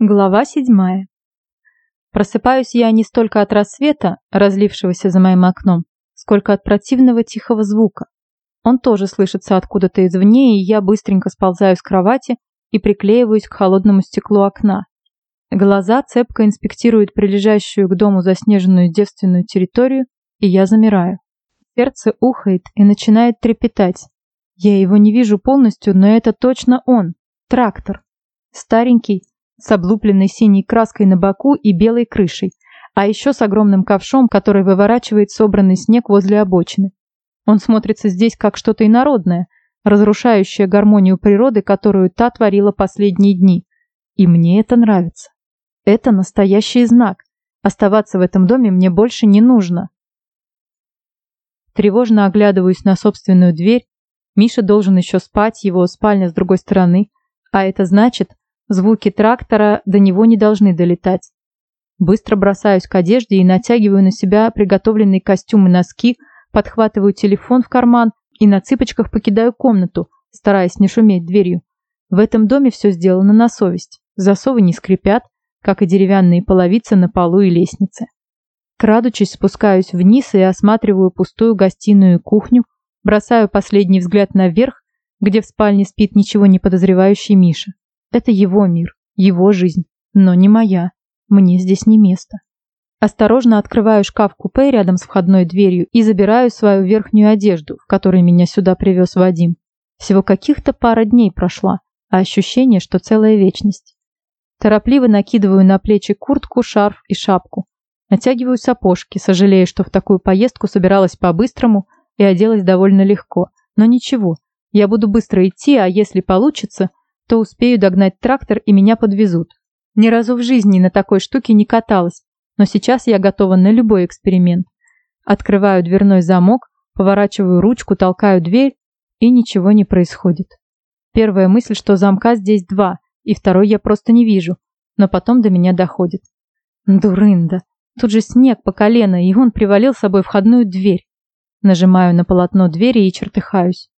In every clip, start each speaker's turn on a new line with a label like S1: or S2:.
S1: Глава седьмая. Просыпаюсь я не столько от рассвета, разлившегося за моим окном, сколько от противного тихого звука. Он тоже слышится откуда-то извне, и я быстренько сползаю с кровати и приклеиваюсь к холодному стеклу окна. Глаза цепко инспектируют прилежащую к дому заснеженную девственную территорию, и я замираю. Сердце ухает и начинает трепетать. Я его не вижу полностью, но это точно он. Трактор. Старенький, с облупленной синей краской на боку и белой крышей, а еще с огромным ковшом, который выворачивает собранный снег возле обочины. Он смотрится здесь как что-то инородное, разрушающее гармонию природы, которую та творила последние дни. И мне это нравится. Это настоящий знак. Оставаться в этом доме мне больше не нужно. Тревожно оглядываюсь на собственную дверь. Миша должен еще спать, его спальня с другой стороны. А это значит, Звуки трактора до него не должны долетать. Быстро бросаюсь к одежде и натягиваю на себя приготовленный костюм и носки, подхватываю телефон в карман и на цыпочках покидаю комнату, стараясь не шуметь дверью. В этом доме все сделано на совесть. Засовы не скрипят, как и деревянные половицы на полу и лестнице. Крадучись, спускаюсь вниз и осматриваю пустую гостиную и кухню, бросаю последний взгляд наверх, где в спальне спит ничего не подозревающий Миша. Это его мир, его жизнь, но не моя. Мне здесь не место. Осторожно открываю шкаф-купе рядом с входной дверью и забираю свою верхнюю одежду, в которой меня сюда привез Вадим. Всего каких-то пара дней прошла, а ощущение, что целая вечность. Торопливо накидываю на плечи куртку, шарф и шапку. Натягиваю сапожки, сожалея, что в такую поездку собиралась по-быстрому и оделась довольно легко. Но ничего, я буду быстро идти, а если получится, то успею догнать трактор и меня подвезут. Ни разу в жизни на такой штуке не каталась, но сейчас я готова на любой эксперимент. Открываю дверной замок, поворачиваю ручку, толкаю дверь, и ничего не происходит. Первая мысль, что замка здесь два, и второй я просто не вижу, но потом до меня доходит. Дурында. Тут же снег по колено, и он привалил с собой входную дверь. Нажимаю на полотно двери и чертыхаюсь.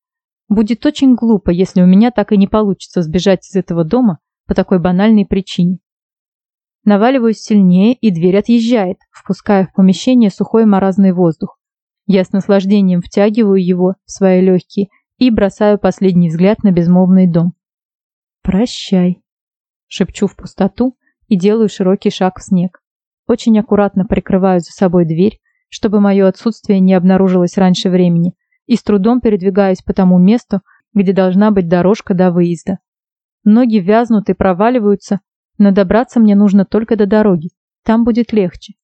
S1: Будет очень глупо, если у меня так и не получится сбежать из этого дома по такой банальной причине. Наваливаюсь сильнее, и дверь отъезжает, впуская в помещение сухой морозный воздух. Я с наслаждением втягиваю его в свои легкие и бросаю последний взгляд на безмолвный дом. «Прощай», — шепчу в пустоту и делаю широкий шаг в снег. Очень аккуратно прикрываю за собой дверь, чтобы мое отсутствие не обнаружилось раньше времени, и с трудом передвигаюсь по тому месту, где должна быть дорожка до выезда. Ноги вязнут и проваливаются, но добраться мне нужно только до дороги. Там будет легче.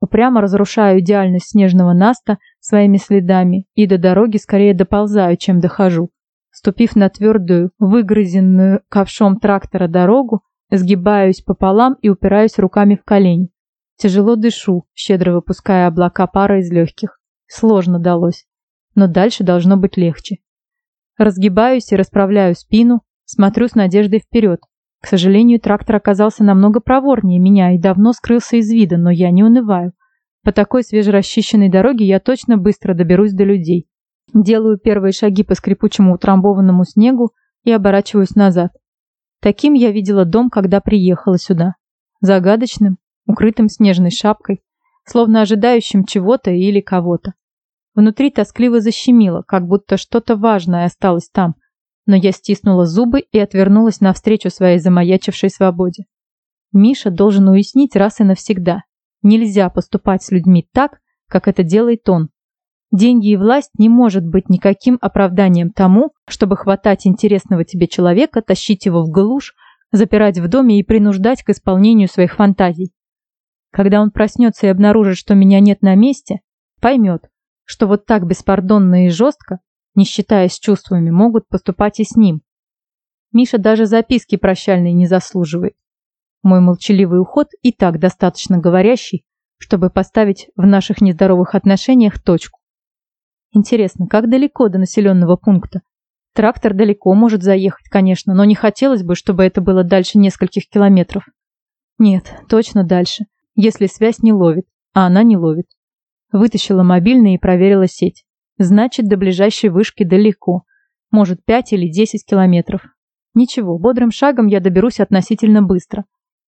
S1: Упрямо разрушаю идеальность снежного наста своими следами и до дороги скорее доползаю, чем дохожу. Ступив на твердую, выгрызенную ковшом трактора дорогу, сгибаюсь пополам и упираюсь руками в колени. Тяжело дышу, щедро выпуская облака пара из легких. Сложно далось но дальше должно быть легче. Разгибаюсь и расправляю спину, смотрю с надеждой вперед. К сожалению, трактор оказался намного проворнее меня и давно скрылся из вида, но я не унываю. По такой свежерасчищенной дороге я точно быстро доберусь до людей. Делаю первые шаги по скрипучему утрамбованному снегу и оборачиваюсь назад. Таким я видела дом, когда приехала сюда. Загадочным, укрытым снежной шапкой, словно ожидающим чего-то или кого-то. Внутри тоскливо защемило, как будто что-то важное осталось там. Но я стиснула зубы и отвернулась навстречу своей замаячившей свободе. Миша должен уяснить раз и навсегда. Нельзя поступать с людьми так, как это делает он. Деньги и власть не может быть никаким оправданием тому, чтобы хватать интересного тебе человека, тащить его в глушь, запирать в доме и принуждать к исполнению своих фантазий. Когда он проснется и обнаружит, что меня нет на месте, поймет, что вот так беспардонно и жестко, не считаясь чувствами, могут поступать и с ним. Миша даже записки прощальной не заслуживает. Мой молчаливый уход и так достаточно говорящий, чтобы поставить в наших нездоровых отношениях точку. Интересно, как далеко до населенного пункта? Трактор далеко может заехать, конечно, но не хотелось бы, чтобы это было дальше нескольких километров. Нет, точно дальше, если связь не ловит, а она не ловит. Вытащила мобильный и проверила сеть. Значит, до ближайшей вышки далеко. Может, 5 или 10 километров. Ничего, бодрым шагом я доберусь относительно быстро.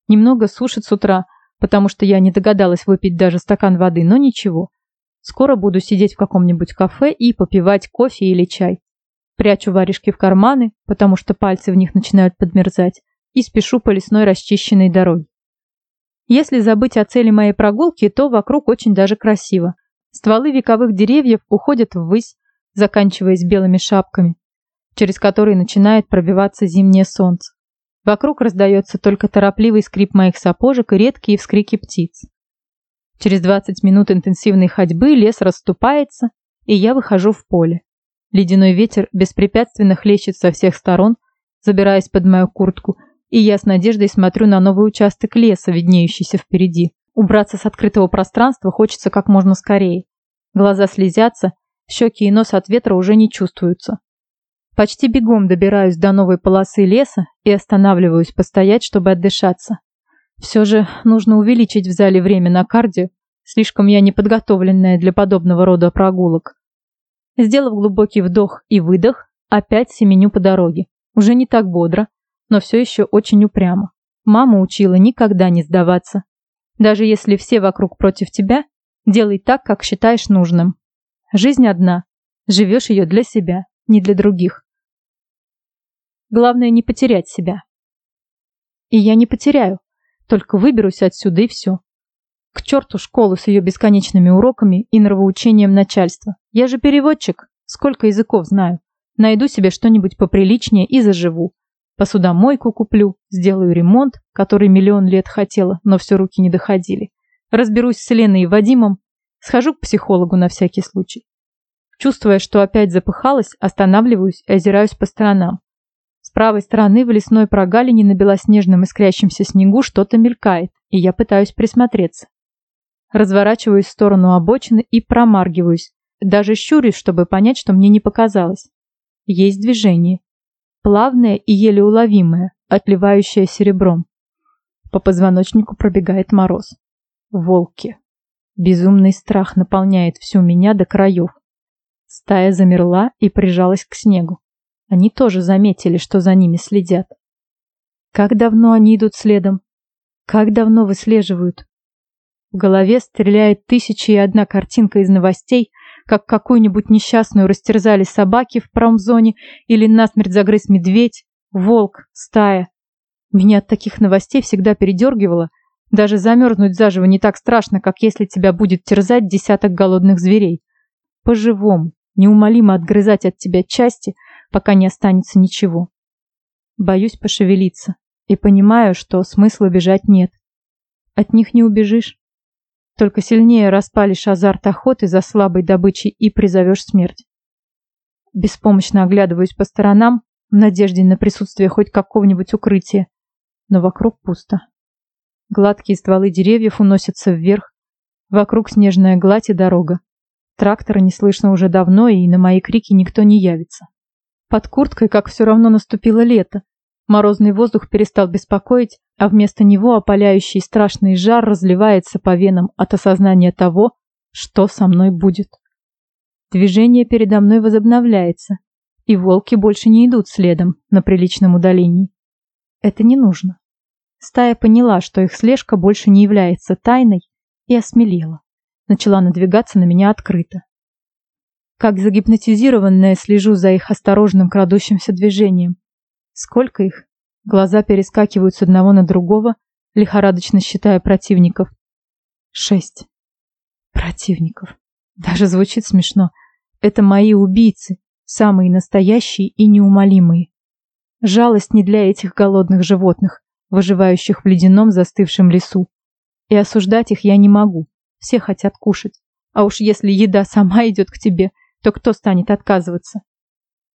S1: Немного сушит с утра, потому что я не догадалась выпить даже стакан воды, но ничего. Скоро буду сидеть в каком-нибудь кафе и попивать кофе или чай. Прячу варежки в карманы, потому что пальцы в них начинают подмерзать, и спешу по лесной расчищенной дороге. Если забыть о цели моей прогулки, то вокруг очень даже красиво. Стволы вековых деревьев уходят ввысь, заканчиваясь белыми шапками, через которые начинает пробиваться зимнее солнце. Вокруг раздается только торопливый скрип моих сапожек и редкие вскрики птиц. Через 20 минут интенсивной ходьбы лес расступается, и я выхожу в поле. Ледяной ветер беспрепятственно хлещет со всех сторон, забираясь под мою куртку, и я с надеждой смотрю на новый участок леса, виднеющийся впереди. Убраться с открытого пространства хочется как можно скорее. Глаза слезятся, щеки и нос от ветра уже не чувствуются. Почти бегом добираюсь до новой полосы леса и останавливаюсь постоять, чтобы отдышаться. Все же нужно увеличить в зале время на кардио, слишком я неподготовленная для подобного рода прогулок. Сделав глубокий вдох и выдох, опять семеню по дороге. Уже не так бодро, но все еще очень упрямо. Мама учила никогда не сдаваться. Даже если все вокруг против тебя, делай так, как считаешь нужным. Жизнь одна. Живешь ее для себя, не для других. Главное не потерять себя. И я не потеряю. Только выберусь отсюда и все. К черту школу с ее бесконечными уроками и нравоучением начальства. Я же переводчик. Сколько языков знаю. Найду себе что-нибудь поприличнее и заживу. Посудомойку куплю, сделаю ремонт, который миллион лет хотела, но все руки не доходили. Разберусь с Леной и Вадимом. Схожу к психологу на всякий случай. Чувствуя, что опять запыхалась, останавливаюсь и озираюсь по сторонам. С правой стороны в лесной прогалине на белоснежном искрящемся снегу что-то мелькает, и я пытаюсь присмотреться. Разворачиваюсь в сторону обочины и промаргиваюсь, даже щурюсь, чтобы понять, что мне не показалось. Есть движение. Плавное и еле уловимое, отливающее серебром. По позвоночнику пробегает мороз. Волки. Безумный страх наполняет всю меня до краев. Стая замерла и прижалась к снегу. Они тоже заметили, что за ними следят. Как давно они идут следом? Как давно выслеживают? В голове стреляет тысяча и одна картинка из новостей, как какую-нибудь несчастную растерзали собаки в промзоне или насмерть загрыз медведь, волк, стая. Меня от таких новостей всегда передергивало. Даже замерзнуть заживо не так страшно, как если тебя будет терзать десяток голодных зверей. По-живому, неумолимо отгрызать от тебя части – пока не останется ничего. Боюсь пошевелиться и понимаю, что смысла бежать нет. От них не убежишь. Только сильнее распалишь азарт охоты за слабой добычей и призовешь смерть. Беспомощно оглядываюсь по сторонам, в надежде на присутствие хоть какого-нибудь укрытия. Но вокруг пусто. Гладкие стволы деревьев уносятся вверх. Вокруг снежная гладь и дорога. Трактора не слышно уже давно, и на мои крики никто не явится. Под курткой, как все равно наступило лето. Морозный воздух перестал беспокоить, а вместо него опаляющий страшный жар разливается по венам от осознания того, что со мной будет. Движение передо мной возобновляется, и волки больше не идут следом на приличном удалении. Это не нужно. Стая поняла, что их слежка больше не является тайной, и осмелела. Начала надвигаться на меня открыто. Как загипнотизированная слежу за их осторожным крадущимся движением. Сколько их? Глаза перескакивают с одного на другого, лихорадочно считая противников. Шесть. Противников. Даже звучит смешно. Это мои убийцы, самые настоящие и неумолимые. Жалость не для этих голодных животных, выживающих в ледяном застывшем лесу. И осуждать их я не могу. Все хотят кушать. А уж если еда сама идет к тебе, то кто станет отказываться?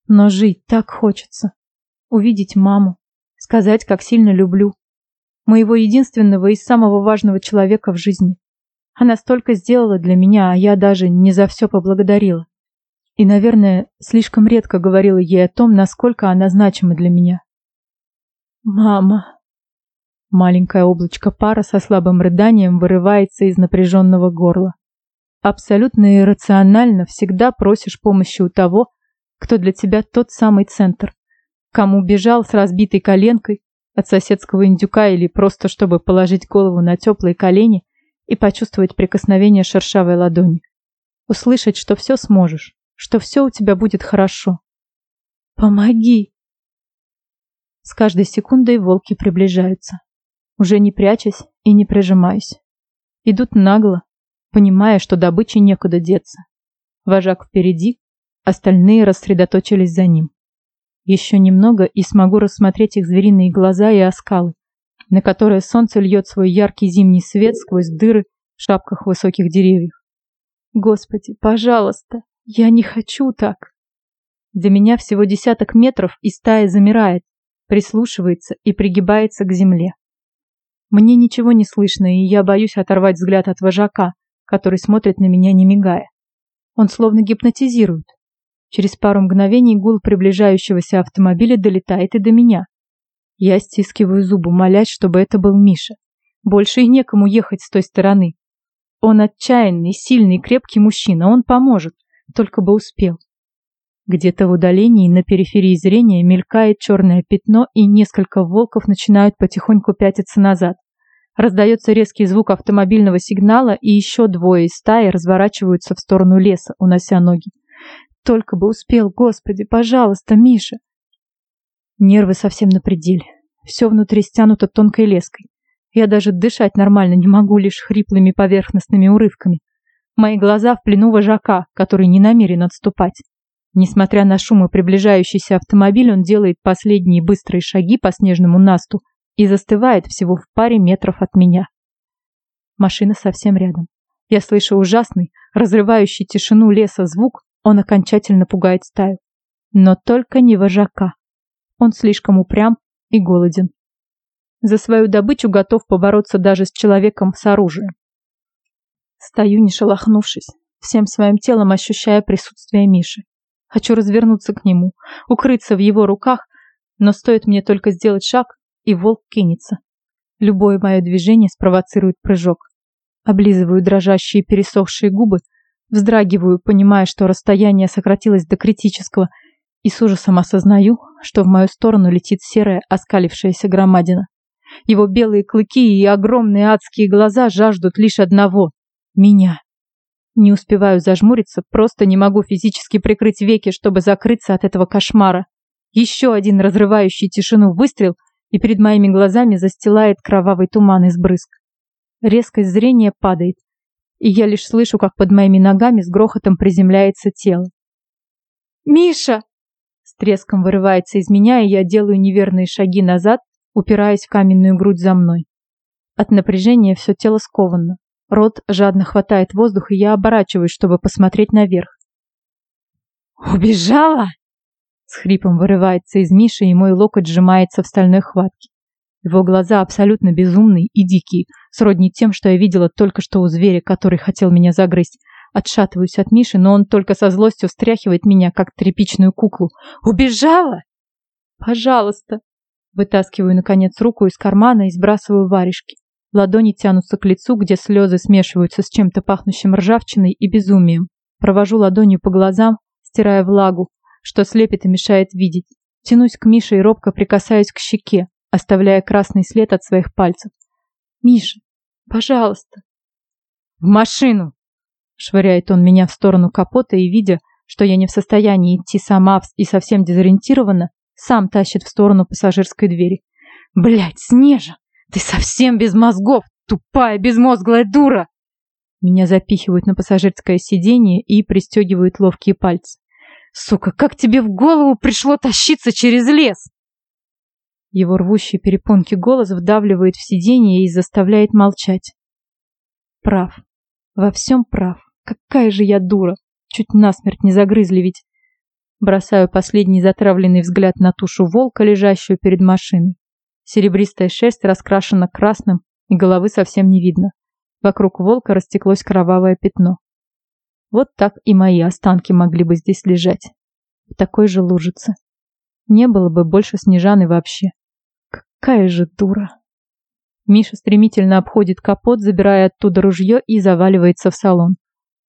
S1: Но жить так хочется. Увидеть маму, сказать, как сильно люблю. Моего единственного и самого важного человека в жизни. Она столько сделала для меня, а я даже не за все поблагодарила. И, наверное, слишком редко говорила ей о том, насколько она значима для меня. «Мама!» Маленькое облачко пара со слабым рыданием вырывается из напряженного горла. Абсолютно иррационально всегда просишь помощи у того, кто для тебя тот самый центр. Кому бежал с разбитой коленкой, от соседского индюка или просто чтобы положить голову на теплые колени и почувствовать прикосновение шершавой ладони. Услышать, что все сможешь, что все у тебя будет хорошо. Помоги! С каждой секундой волки приближаются, уже не прячась и не прижимаясь. Идут нагло, понимая, что добыче некуда деться. Вожак впереди, остальные рассредоточились за ним. Еще немного и смогу рассмотреть их звериные глаза и оскалы, на которые солнце льет свой яркий зимний свет сквозь дыры в шапках высоких деревьев. Господи, пожалуйста, я не хочу так. До меня всего десяток метров, и стая замирает, прислушивается и пригибается к земле. Мне ничего не слышно, и я боюсь оторвать взгляд от вожака, который смотрит на меня не мигая. Он словно гипнотизирует. Через пару мгновений гул приближающегося автомобиля долетает и до меня. Я стискиваю зубы, молясь, чтобы это был Миша. Больше и некому ехать с той стороны. Он отчаянный, сильный, крепкий мужчина, он поможет, только бы успел. Где-то в удалении на периферии зрения мелькает черное пятно, и несколько волков начинают потихоньку пятиться назад. Раздается резкий звук автомобильного сигнала, и еще двое из стаи разворачиваются в сторону леса, унося ноги. Только бы успел, господи, пожалуйста, Миша. Нервы совсем на пределе. Все внутри стянуто тонкой леской. Я даже дышать нормально не могу, лишь хриплыми поверхностными урывками. Мои глаза в плену вожака, который не намерен отступать. Несмотря на шум и приближающийся автомобиль, он делает последние быстрые шаги по снежному насту и застывает всего в паре метров от меня. Машина совсем рядом. Я слышу ужасный, разрывающий тишину леса звук, он окончательно пугает стаю. Но только не вожака. Он слишком упрям и голоден. За свою добычу готов побороться даже с человеком с оружием. Стою, не шелохнувшись, всем своим телом ощущая присутствие Миши. Хочу развернуться к нему, укрыться в его руках, но стоит мне только сделать шаг, и волк кинется. Любое мое движение спровоцирует прыжок. Облизываю дрожащие пересохшие губы, Вздрагиваю, понимая, что расстояние сократилось до критического, и с ужасом осознаю, что в мою сторону летит серая, оскалившаяся громадина. Его белые клыки и огромные адские глаза жаждут лишь одного — меня. Не успеваю зажмуриться, просто не могу физически прикрыть веки, чтобы закрыться от этого кошмара. Еще один разрывающий тишину выстрел, и перед моими глазами застилает кровавый туман из брызг. Резкость зрения падает, и я лишь слышу, как под моими ногами с грохотом приземляется тело. «Миша!» С треском вырывается из меня, и я делаю неверные шаги назад, упираясь в каменную грудь за мной. От напряжения все тело сковано. Рот жадно хватает воздух, и я оборачиваюсь, чтобы посмотреть наверх. «Убежала?» С хрипом вырывается из Миши, и мой локоть сжимается в стальной хватке. Его глаза абсолютно безумные и дикие, сродни тем, что я видела только что у зверя, который хотел меня загрызть. Отшатываюсь от Миши, но он только со злостью встряхивает меня, как тряпичную куклу. «Убежала?» «Пожалуйста!» Вытаскиваю, наконец, руку из кармана и сбрасываю варежки. Ладони тянутся к лицу, где слезы смешиваются с чем-то пахнущим ржавчиной и безумием. Провожу ладонью по глазам, стирая влагу, что слепит и мешает видеть. Тянусь к Мише и робко прикасаюсь к щеке, оставляя красный след от своих пальцев. «Миша, пожалуйста!» «В машину!» Швыряет он меня в сторону капота и, видя, что я не в состоянии идти сама и совсем дезориентирована, сам тащит в сторону пассажирской двери. «Блядь, Снежа! Ты совсем без мозгов! Тупая, безмозглая дура!» Меня запихивают на пассажирское сиденье и пристегивают ловкие пальцы. «Сука, как тебе в голову пришло тащиться через лес?» Его рвущий перепонки голос вдавливает в сиденье и заставляет молчать. Прав. Во всем прав. Какая же я дура. Чуть насмерть не загрызли ведь. Бросаю последний затравленный взгляд на тушу волка, лежащую перед машиной. Серебристая шерсть раскрашена красным, и головы совсем не видно. Вокруг волка растеклось кровавое пятно. Вот так и мои останки могли бы здесь лежать. В такой же лужице. Не было бы больше Снежаны вообще. Какая же дура. Миша стремительно обходит капот, забирая оттуда ружье и заваливается в салон.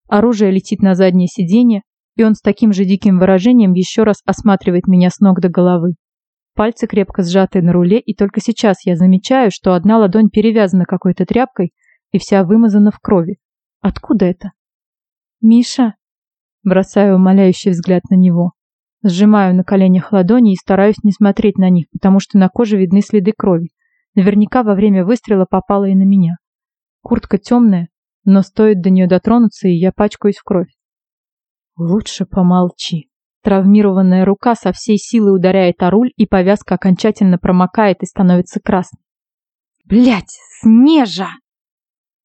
S1: Оружие летит на заднее сиденье, и он с таким же диким выражением еще раз осматривает меня с ног до головы. Пальцы крепко сжатые на руле, и только сейчас я замечаю, что одна ладонь перевязана какой-то тряпкой и вся вымазана в крови. Откуда это? «Миша!» Бросаю умоляющий взгляд на него. Сжимаю на коленях ладони и стараюсь не смотреть на них, потому что на коже видны следы крови. Наверняка во время выстрела попала и на меня. Куртка темная, но стоит до нее дотронуться, и я пачкаюсь в кровь. Лучше помолчи. Травмированная рука со всей силы ударяет о руль, и повязка окончательно промокает и становится красной. Блять, Снежа!